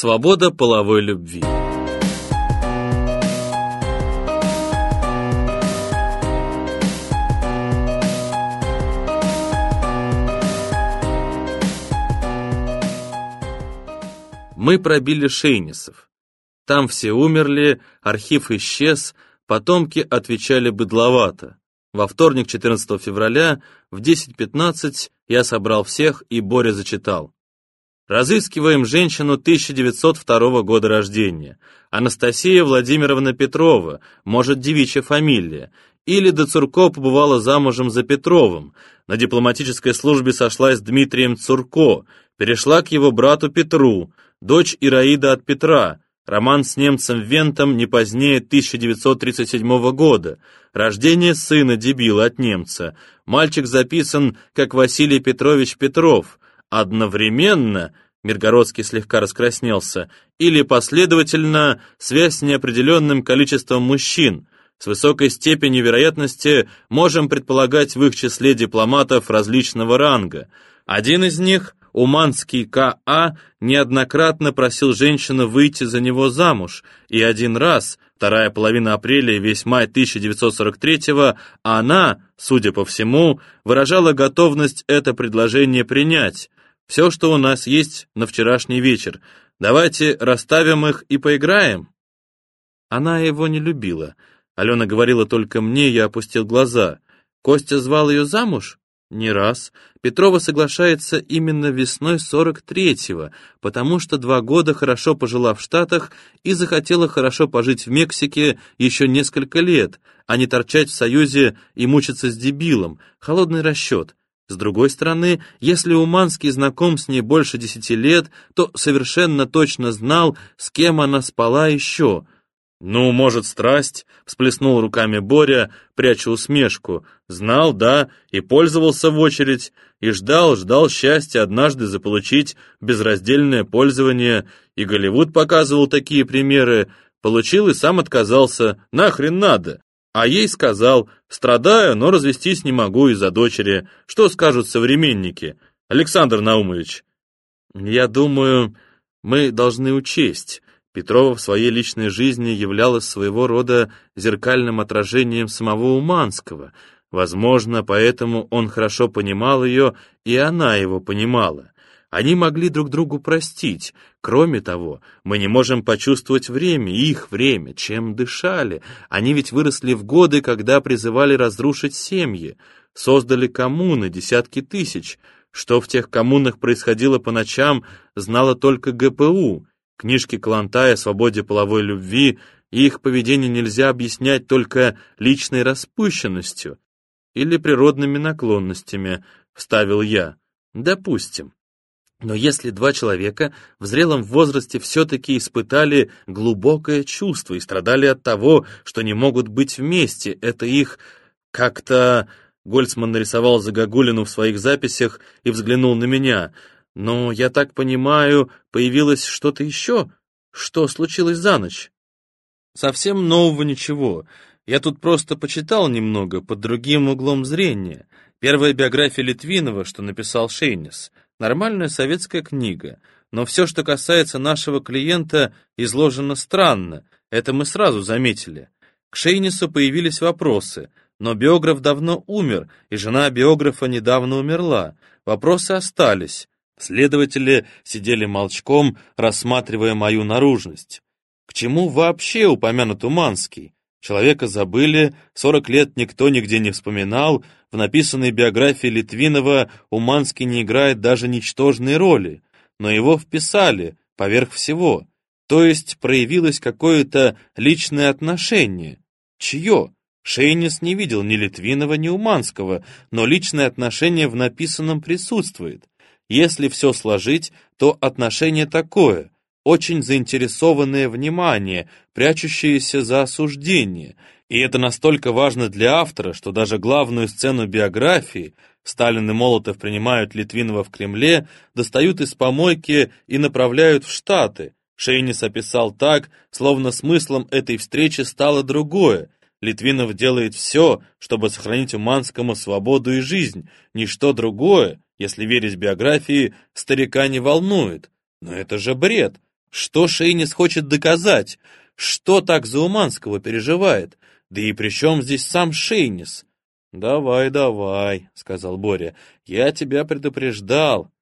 Свобода половой любви. Мы пробили Шейнисов. Там все умерли, архив исчез, потомки отвечали быдловато. Во вторник, 14 февраля, в 10.15 я собрал всех, и Боря зачитал. Разыскиваем женщину 1902 года рождения. Анастасия Владимировна Петрова, может, девичья фамилия. Или до Цурко побывала замужем за Петровым. На дипломатической службе сошлась с Дмитрием Цурко. Перешла к его брату Петру. Дочь Ираида от Петра. Роман с немцем Вентом не позднее 1937 года. Рождение сына дебила от немца. Мальчик записан как Василий Петрович Петров. Одновременно, Миргородский слегка раскраснелся, или последовательно связь с неопределенным количеством мужчин. С высокой степенью вероятности можем предполагать в их числе дипломатов различного ранга. Один из них, Уманский К.А., неоднократно просил женщину выйти за него замуж, и один раз, вторая половина апреля и весь май 1943-го, она, судя по всему, выражала готовность это предложение принять. Все, что у нас есть на вчерашний вечер. Давайте расставим их и поиграем». Она его не любила. Алена говорила только мне, я опустил глаза. Костя звал ее замуж? Не раз. Петрова соглашается именно весной 43-го, потому что два года хорошо пожила в Штатах и захотела хорошо пожить в Мексике еще несколько лет, а не торчать в Союзе и мучиться с дебилом. Холодный расчет. С другой стороны, если Уманский знаком с ней больше десяти лет, то совершенно точно знал, с кем она спала еще. «Ну, может, страсть?» — всплеснул руками Боря, пряча усмешку. «Знал, да, и пользовался в очередь, и ждал, ждал счастья однажды заполучить безраздельное пользование, и Голливуд показывал такие примеры, получил и сам отказался, нахрен надо. А ей сказал, страдаю, но развестись не могу из-за дочери. Что скажут современники? Александр Наумович. Я думаю, мы должны учесть. Петрова в своей личной жизни являлась своего рода зеркальным отражением самого Уманского. Возможно, поэтому он хорошо понимал ее, и она его понимала. Они могли друг другу простить. Кроме того, мы не можем почувствовать время, их время, чем дышали. Они ведь выросли в годы, когда призывали разрушить семьи, создали коммуны, десятки тысяч. Что в тех коммунах происходило по ночам, знала только ГПУ. Книжки Калантая о свободе половой любви и их поведение нельзя объяснять только личной распущенностью или природными наклонностями, вставил я. Допустим. Но если два человека в зрелом возрасте все-таки испытали глубокое чувство и страдали от того, что не могут быть вместе, это их как-то... Гольцман нарисовал загогулину в своих записях и взглянул на меня. Но, я так понимаю, появилось что-то еще? Что случилось за ночь? Совсем нового ничего. Я тут просто почитал немного под другим углом зрения. Первая биография Литвинова, что написал Шейнис. Нормальная советская книга, но все, что касается нашего клиента, изложено странно, это мы сразу заметили. К Шейнису появились вопросы, но биограф давно умер, и жена биографа недавно умерла. Вопросы остались. Следователи сидели молчком, рассматривая мою наружность. К чему вообще упомянут Уманский? Человека забыли, 40 лет никто нигде не вспоминал, в написанной биографии Литвинова Уманский не играет даже ничтожной роли, но его вписали, поверх всего, то есть проявилось какое-то личное отношение. Чье? Шейнис не видел ни Литвинова, ни Уманского, но личное отношение в написанном присутствует. Если все сложить, то отношение такое – очень заинтересованное внимание, прячущееся за осуждение, и это настолько важно для автора, что даже главную сцену биографии Сталин и Молотов принимают Литвинова в Кремле, достают из помойки и направляют в Штаты. Шейнис описал так, словно смыслом этой встречи стало другое. Литвинов делает все, чтобы сохранить Уманскому свободу и жизнь. Ничто другое, если верить биографии, старика не волнует. Но это же бред. Что Шейнис хочет доказать? Что так за Уманского переживает? Да и при чем здесь сам Шейнис? «Давай, давай», — сказал Боря, — «я тебя предупреждал».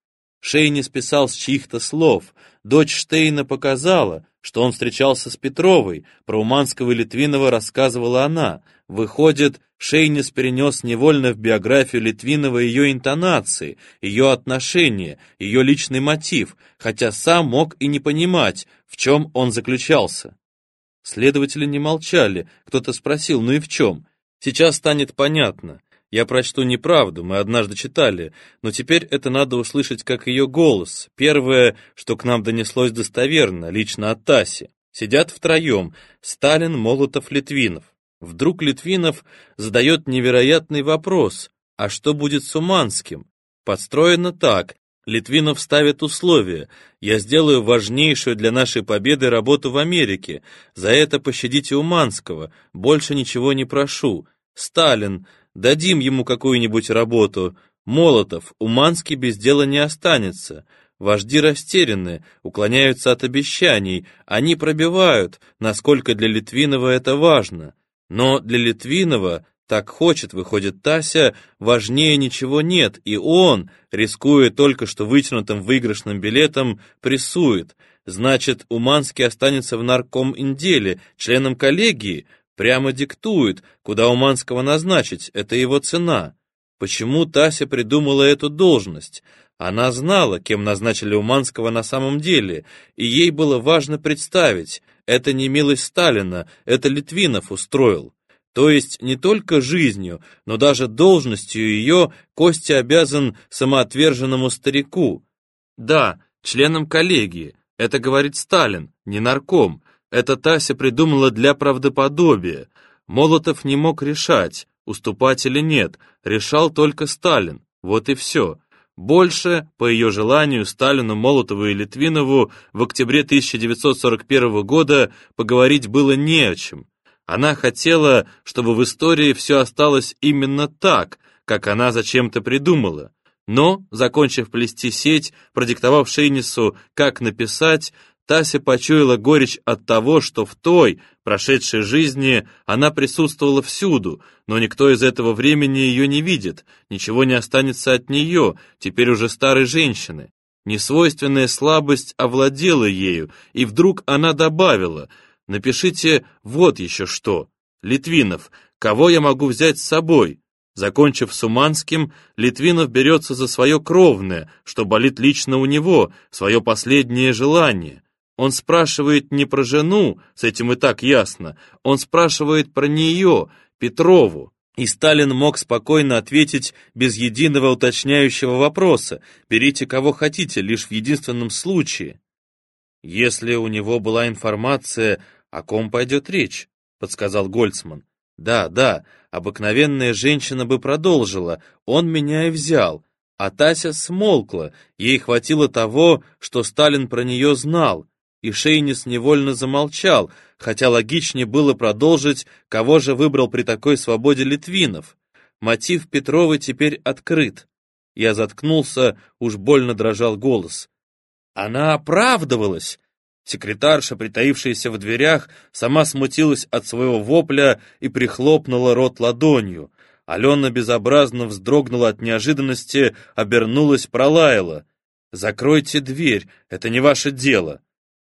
Шейнис писал с чьих-то слов. Дочь Штейна показала, что он встречался с Петровой, про Уманского и Литвинова рассказывала она. Выходит, Шейнис перенес невольно в биографию Литвинова ее интонации, ее отношения, ее личный мотив, хотя сам мог и не понимать, в чем он заключался. Следователи не молчали, кто-то спросил, ну и в чем? Сейчас станет понятно. Я прочту неправду, мы однажды читали, но теперь это надо услышать как ее голос. Первое, что к нам донеслось достоверно, лично от Таси. Сидят втроем, Сталин, Молотов, Литвинов. Вдруг Литвинов задает невероятный вопрос, а что будет с Уманским? Подстроено так, Литвинов ставит условие. Я сделаю важнейшую для нашей победы работу в Америке. За это пощадите Уманского. Больше ничего не прошу. Сталин, Дадим ему какую-нибудь работу. Молотов, Уманский без дела не останется. Вожди растеряны, уклоняются от обещаний. Они пробивают, насколько для Литвинова это важно. Но для Литвинова, так хочет, выходит Тася, важнее ничего нет, и он, рискуя только что вытянутым выигрышным билетом, прессует. Значит, Уманский останется в нарком-инделе, членом коллегии, Прямо диктует, куда Уманского назначить, это его цена. Почему Тася придумала эту должность? Она знала, кем назначили Уманского на самом деле, и ей было важно представить, это не милость Сталина, это Литвинов устроил. То есть не только жизнью, но даже должностью ее Костя обязан самоотверженному старику. Да, членом коллегии, это говорит Сталин, не нарком, это Тася придумала для правдоподобия. Молотов не мог решать, уступать или нет, решал только Сталин. Вот и все. Больше, по ее желанию, Сталину, Молотову и Литвинову в октябре 1941 года поговорить было не о чем. Она хотела, чтобы в истории все осталось именно так, как она зачем-то придумала. Но, закончив плести сеть, продиктовав Шейнису, как написать, Тася почуяла горечь от того, что в той, прошедшей жизни, она присутствовала всюду, но никто из этого времени ее не видит, ничего не останется от нее, теперь уже старой женщины. Несвойственная слабость овладела ею, и вдруг она добавила, «Напишите вот еще что. Литвинов, кого я могу взять с собой?» Закончив с Уманским, Литвинов берется за свое кровное, что болит лично у него, свое последнее желание. Он спрашивает не про жену, с этим и так ясно, он спрашивает про нее, Петрову. И Сталин мог спокойно ответить без единого уточняющего вопроса, берите кого хотите, лишь в единственном случае. Если у него была информация, о ком пойдет речь, подсказал Гольцман. Да, да, обыкновенная женщина бы продолжила, он меня и взял, а Тася смолкла, ей хватило того, что Сталин про нее знал, и Шейнис невольно замолчал, хотя логичнее было продолжить, кого же выбрал при такой свободе Литвинов. Мотив Петровой теперь открыт. Я заткнулся, уж больно дрожал голос. Она оправдывалась. Секретарша, притаившаяся в дверях, сама смутилась от своего вопля и прихлопнула рот ладонью. Алена безобразно вздрогнула от неожиданности, обернулась, пролаяла. «Закройте дверь, это не ваше дело!»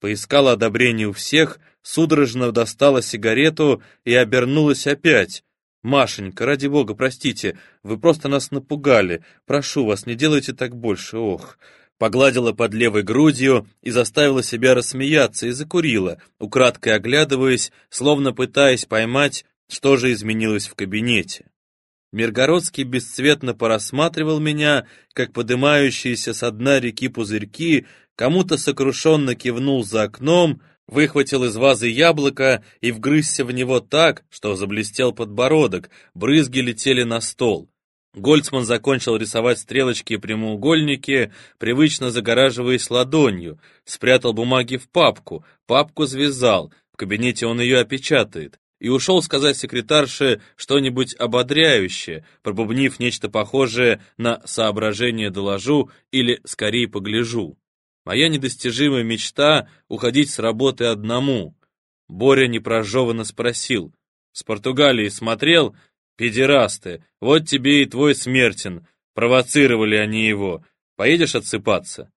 Поискала одобрение у всех, судорожно достала сигарету и обернулась опять. «Машенька, ради бога, простите, вы просто нас напугали. Прошу вас, не делайте так больше, ох!» Погладила под левой грудью и заставила себя рассмеяться и закурила, украдкой оглядываясь, словно пытаясь поймать, что же изменилось в кабинете. Миргородский бесцветно порассматривал меня, как подымающиеся со дна реки пузырьки, кому-то сокрушенно кивнул за окном, выхватил из вазы яблоко и вгрызся в него так, что заблестел подбородок, брызги летели на стол. Гольцман закончил рисовать стрелочки и прямоугольники, привычно загораживаясь ладонью, спрятал бумаги в папку, папку связал, в кабинете он ее опечатает, и ушел сказать секретарше что-нибудь ободряющее, пробубнив нечто похожее на «соображение доложу» или «скорее погляжу». Моя недостижимая мечта — уходить с работы одному. Боря непрожеванно спросил. С Португалии смотрел? Педерасты, вот тебе и твой смертен. Провоцировали они его. Поедешь отсыпаться?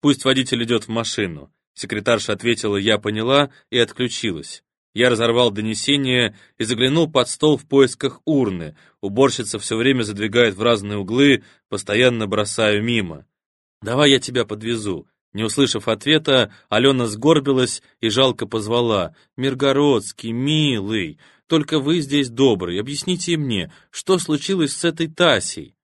Пусть водитель идет в машину. Секретарша ответила «я поняла» и отключилась. Я разорвал донесение и заглянул под стол в поисках урны. Уборщица все время задвигает в разные углы, постоянно бросаю мимо. «Давай я тебя подвезу». Не услышав ответа, Алена сгорбилась и жалко позвала. «Миргородский, милый, только вы здесь добрый, объясните мне, что случилось с этой Тасей?»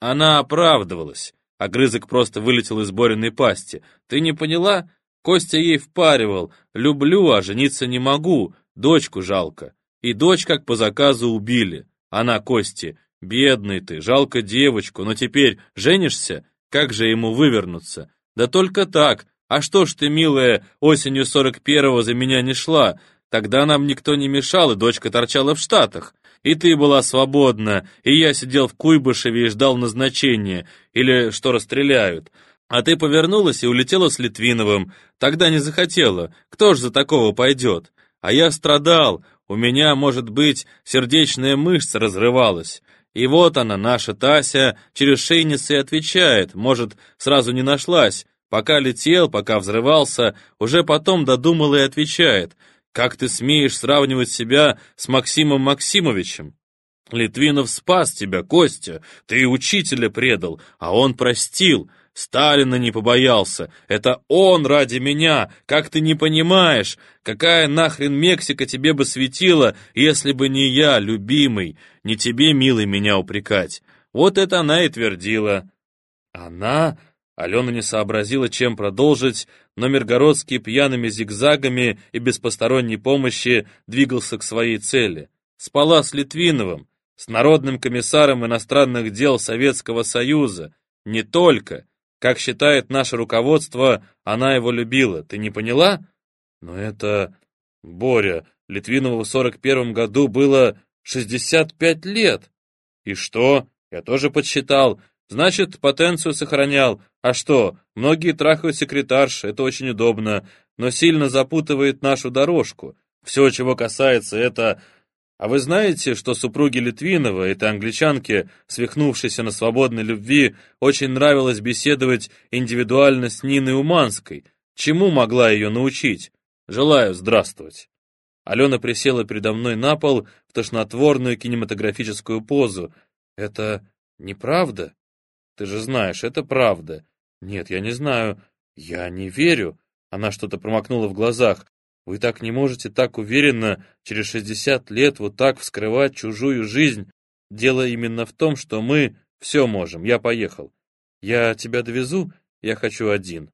Она оправдывалась. Огрызок просто вылетел из Бориной пасти. «Ты не поняла? Костя ей впаривал. Люблю, а жениться не могу. Дочку жалко. И дочь как по заказу убили. Она Кости. Бедный ты, жалко девочку, но теперь женишься? Как же ему вывернуться? Да только так. А что ж ты, милая, осенью сорок первого за меня не шла? Тогда нам никто не мешал, и дочка торчала в Штатах. И ты была свободна, и я сидел в Куйбышеве и ждал назначения, или что расстреляют. А ты повернулась и улетела с Литвиновым. Тогда не захотела. Кто ж за такого пойдет? А я страдал. У меня, может быть, сердечная мышца разрывалась. И вот она, наша Тася, через шейницы отвечает. Может, сразу не нашлась. Пока летел, пока взрывался, уже потом додумала и отвечает. Как ты смеешь сравнивать себя с Максимом Максимовичем? Литвинов спас тебя, Костя. Ты учителя предал, а он простил. Сталина не побоялся. Это он ради меня. Как ты не понимаешь? Какая нахрен Мексика тебе бы светила, если бы не я, любимый? Не тебе, милый, меня упрекать. Вот это она и твердила. Она... Алена не сообразила, чем продолжить, но Миргородский пьяными зигзагами и без посторонней помощи двигался к своей цели. Спала с Литвиновым, с народным комиссаром иностранных дел Советского Союза. Не только. Как считает наше руководство, она его любила. Ты не поняла? Но это... Боря, Литвинову в 41 году было 65 лет. И что? Я тоже подсчитал. Значит, потенцию сохранял. А что, многие трахают секретарш, это очень удобно, но сильно запутывает нашу дорожку. Все, чего касается, это а вы знаете, что супруге Литвинова, этой англичанке, свихнувшейся на свободной любви, очень нравилось беседовать индивидуально с Ниной Уманской? Чему могла ее научить? Желаю здравствовать. Алена присела передо мной на пол в тошнотворную кинематографическую позу. Это неправда? Ты же знаешь, это правда. Нет, я не знаю. Я не верю. Она что-то промокнула в глазах. Вы так не можете так уверенно через 60 лет вот так вскрывать чужую жизнь. Дело именно в том, что мы все можем. Я поехал. Я тебя довезу? Я хочу один.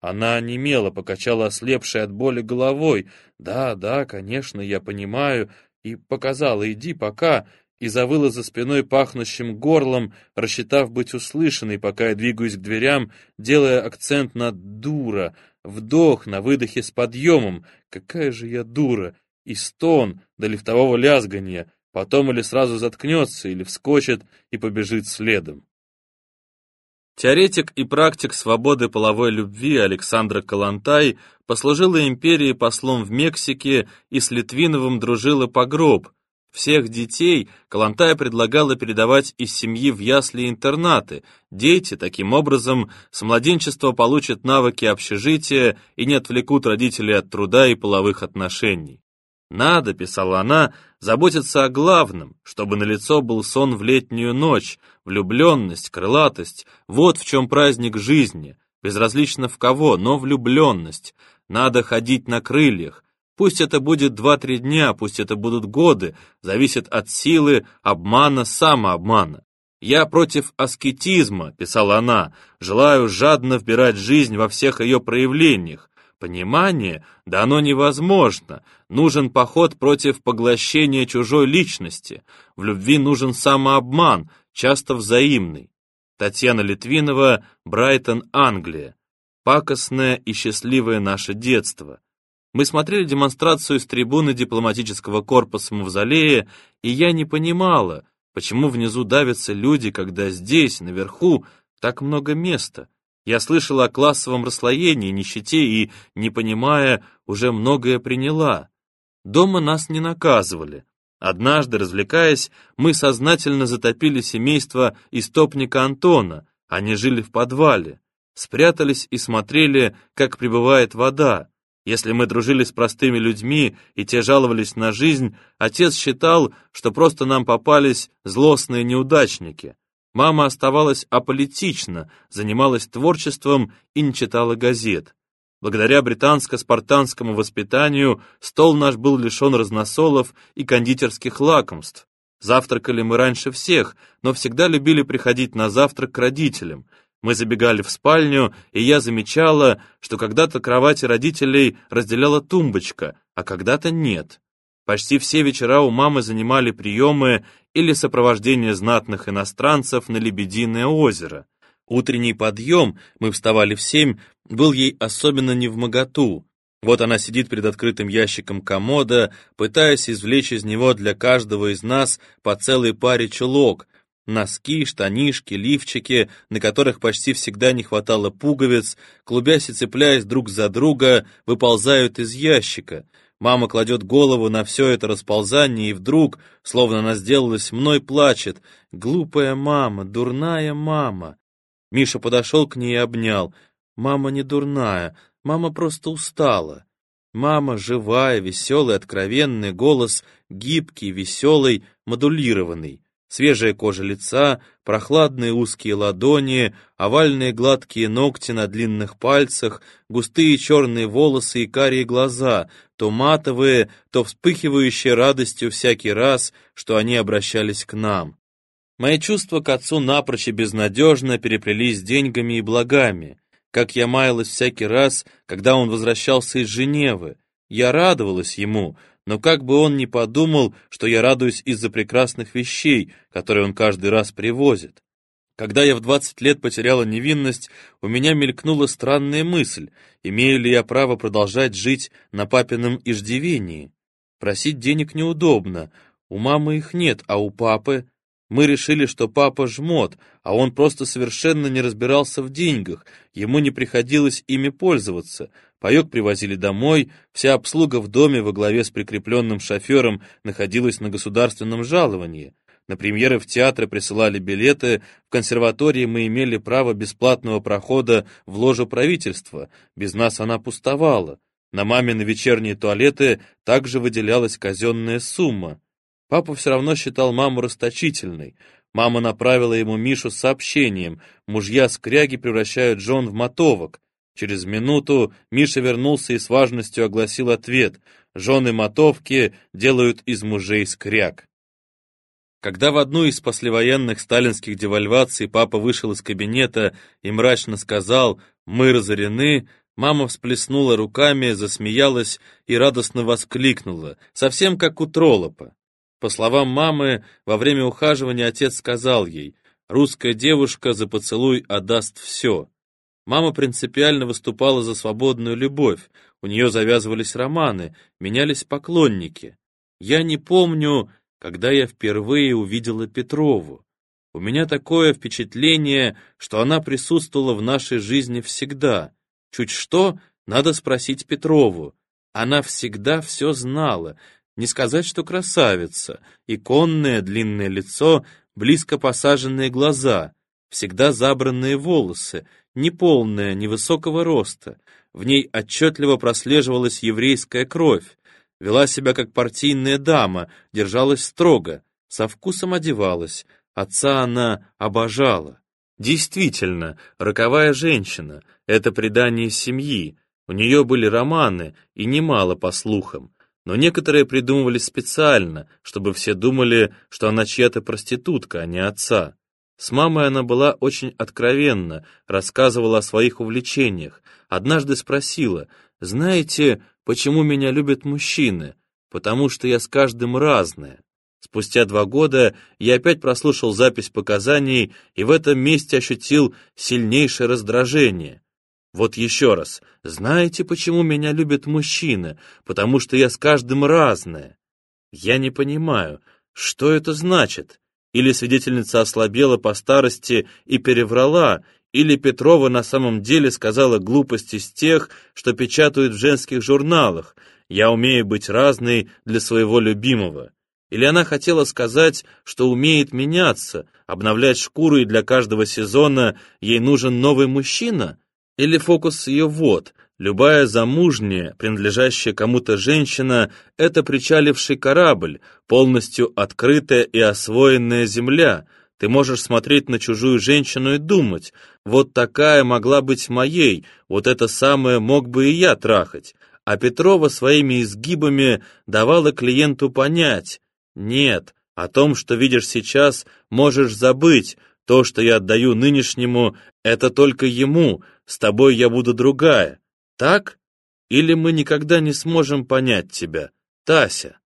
Она немело покачала ослепшей от боли головой. «Да, да, конечно, я понимаю». И показала «иди пока», и завыла за спиной пахнущим горлом, рассчитав быть услышанной, пока я двигаюсь к дверям, делая акцент на «дура», Вдох на выдохе с подъемом. Какая же я дура! И стон до лифтового лязгания. Потом или сразу заткнется, или вскочит и побежит следом. Теоретик и практик свободы половой любви Александра Калантай послужила империи послом в Мексике и с Литвиновым дружила по гроб, всех детей Калантая предлагала передавать из семьи в ясли-интернаты. Дети, таким образом, с младенчества получат навыки общежития и не отвлекут родителей от труда и половых отношений. «Надо», — писала она, — «заботиться о главном, чтобы на лицо был сон в летнюю ночь, влюбленность, крылатость. Вот в чем праздник жизни, безразлично в кого, но влюбленность. Надо ходить на крыльях, Пусть это будет два-три дня, пусть это будут годы, зависит от силы, обмана, самообмана. «Я против аскетизма», — писала она, — «желаю жадно вбирать жизнь во всех ее проявлениях. Понимание? Да оно невозможно. Нужен поход против поглощения чужой личности. В любви нужен самообман, часто взаимный». Татьяна Литвинова, Брайтон, Англия. Пакостное и счастливое наше детство. Мы смотрели демонстрацию с трибуны дипломатического корпуса Мавзолея, и я не понимала, почему внизу давятся люди, когда здесь, наверху, так много места. Я слышала о классовом расслоении, нищете и, не понимая, уже многое приняла. Дома нас не наказывали. Однажды, развлекаясь, мы сознательно затопили семейство истопника Антона, они жили в подвале, спрятались и смотрели, как прибывает вода. Если мы дружили с простыми людьми, и те жаловались на жизнь, отец считал, что просто нам попались злостные неудачники. Мама оставалась аполитична, занималась творчеством и не читала газет. Благодаря британско-спартанскому воспитанию стол наш был лишен разносолов и кондитерских лакомств. Завтракали мы раньше всех, но всегда любили приходить на завтрак к родителям. Мы забегали в спальню, и я замечала, что когда-то кровати родителей разделяла тумбочка, а когда-то нет. Почти все вечера у мамы занимали приемы или сопровождение знатных иностранцев на Лебединое озеро. Утренний подъем, мы вставали в семь, был ей особенно не в моготу. Вот она сидит перед открытым ящиком комода, пытаясь извлечь из него для каждого из нас по целой паре чулок, носки, штанишки, лифчики, на которых почти всегда не хватало пуговиц, клубясь и цепляясь друг за друга, выползают из ящика. Мама кладет голову на все это расползание и вдруг, словно она сделалась мной, плачет. «Глупая мама, дурная мама!» Миша подошел к ней и обнял. «Мама не дурная, мама просто устала». Мама живая, веселая, откровенный, голос гибкий, веселый, модулированный. Свежая кожа лица, прохладные узкие ладони, овальные гладкие ногти на длинных пальцах, густые черные волосы и карие глаза, то матовые, то вспыхивающие радостью всякий раз, что они обращались к нам. Мои чувства к отцу напрочь и безнадежно переплелись деньгами и благами. Как я маялась всякий раз, когда он возвращался из Женевы. Я радовалась ему, но как бы он ни подумал, что я радуюсь из-за прекрасных вещей, которые он каждый раз привозит. Когда я в 20 лет потеряла невинность, у меня мелькнула странная мысль, имею ли я право продолжать жить на папином иждивении. Просить денег неудобно, у мамы их нет, а у папы... Мы решили, что папа жмот, а он просто совершенно не разбирался в деньгах, ему не приходилось ими пользоваться, Паек привозили домой, вся обслуга в доме во главе с прикрепленным шофером находилась на государственном жаловании. На премьеры в театры присылали билеты, в консерватории мы имели право бесплатного прохода в ложу правительства, без нас она пустовала. На мамины вечерние туалеты также выделялась казенная сумма. Папа все равно считал маму расточительной. Мама направила ему Мишу с сообщением «Мужья скряги превращают жен в мотовок». Через минуту Миша вернулся и с важностью огласил ответ. Жены мотовки делают из мужей скряк. Когда в одну из послевоенных сталинских девальваций папа вышел из кабинета и мрачно сказал «Мы разорены», мама всплеснула руками, засмеялась и радостно воскликнула, совсем как у Троллопа. По словам мамы, во время ухаживания отец сказал ей «Русская девушка за поцелуй отдаст все». Мама принципиально выступала за свободную любовь, у нее завязывались романы, менялись поклонники. Я не помню, когда я впервые увидела Петрову. У меня такое впечатление, что она присутствовала в нашей жизни всегда. Чуть что, надо спросить Петрову. Она всегда все знала, не сказать, что красавица, иконное длинное лицо, близко посаженные глаза, всегда забранные волосы, неполная, невысокого роста. В ней отчетливо прослеживалась еврейская кровь. Вела себя как партийная дама, держалась строго, со вкусом одевалась. Отца она обожала. Действительно, роковая женщина — это предание семьи. У нее были романы, и немало по слухам. Но некоторые придумывали специально, чтобы все думали, что она чья-то проститутка, а не отца. С мамой она была очень откровенна, рассказывала о своих увлечениях. Однажды спросила, «Знаете, почему меня любят мужчины? Потому что я с каждым разная». Спустя два года я опять прослушал запись показаний и в этом месте ощутил сильнейшее раздражение. Вот еще раз, знаете, почему меня любят мужчины? Потому что я с каждым разная. Я не понимаю, что это значит? Или свидетельница ослабела по старости и переврала, Или Петрова на самом деле сказала глупость из тех, что печатают в женских журналах «Я умею быть разной для своего любимого». Или она хотела сказать, что умеет меняться, обновлять шкуру, и для каждого сезона ей нужен новый мужчина? Или фокус ее вот, любая замужняя, принадлежащая кому-то женщина, это причаливший корабль, полностью открытая и освоенная земля. Ты можешь смотреть на чужую женщину и думать, вот такая могла быть моей, вот это самое мог бы и я трахать. А Петрова своими изгибами давала клиенту понять, нет, о том, что видишь сейчас, можешь забыть. То, что я отдаю нынешнему, это только ему, с тобой я буду другая. Так? Или мы никогда не сможем понять тебя, Тася?